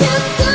da, da.